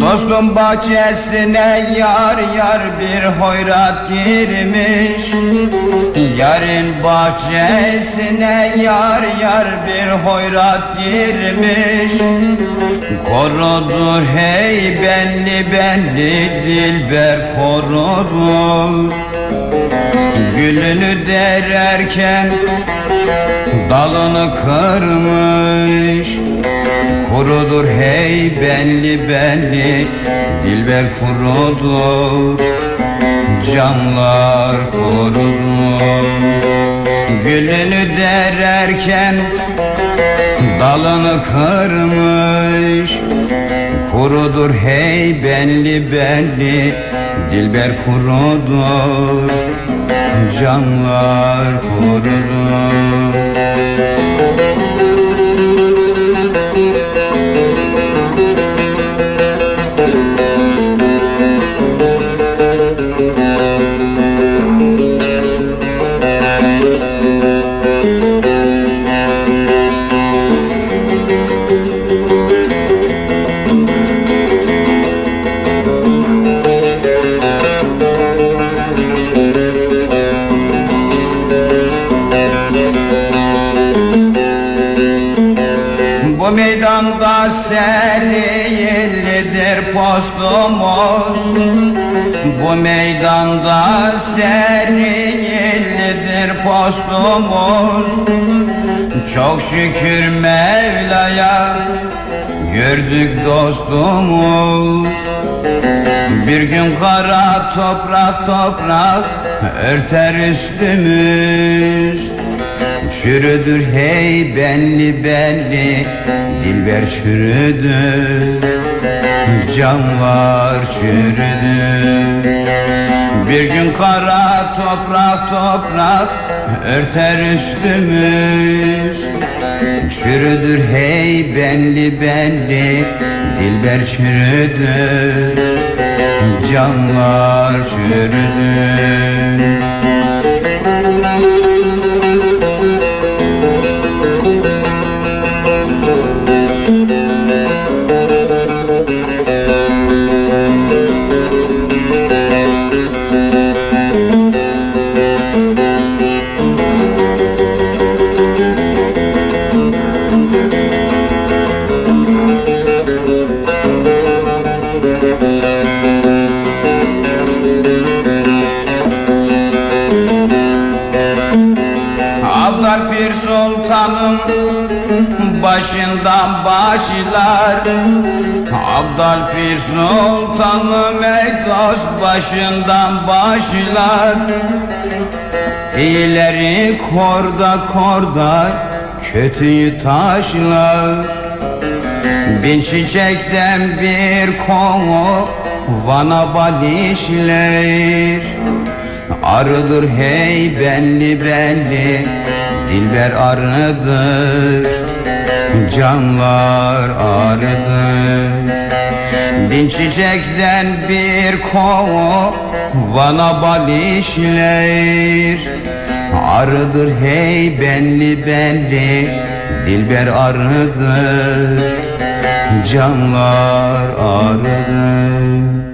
Oğlum bahçesine yar yar bir hoyrat girmiş. Yarın bahçesine yar yar bir hoyrat girmiş. Korudur hey belli belli dilber korudur Gülünü dererken dalını kırmış Kurudur hey belli belli Dilber kurudur. Camlar kurudur Gülünü dererken Dalını kırmış. Kurudur hey belli belli Dilber kurudur. Camlar meydanda serilidir postumuz. Bu meydanda serilidir postumuz. Çok şükür Mevla'ya gördük dostumuz. Bir gün kara toprak toprak örter üstümüz Çürüdür hey belli belli. Dilber çürüdü Camlar çürüdü Bir gün kara toprak toprak Örter üstümüz. Çürüdür hey belli belli. Dilber çürüdü Camlar çürüdü başından başlar Abdal Pir Sultanım ey başından başlar İyileri korda korda kötüyü taşlar. Bin çiçekten bir konu vana balişler. Arıdır hey belli belli Dilber arıdır Canlar arıdır Bin çiçekten bir kovu Vana balişler Arıdır hey belli belli Dilber arıdır. Canlar arıdır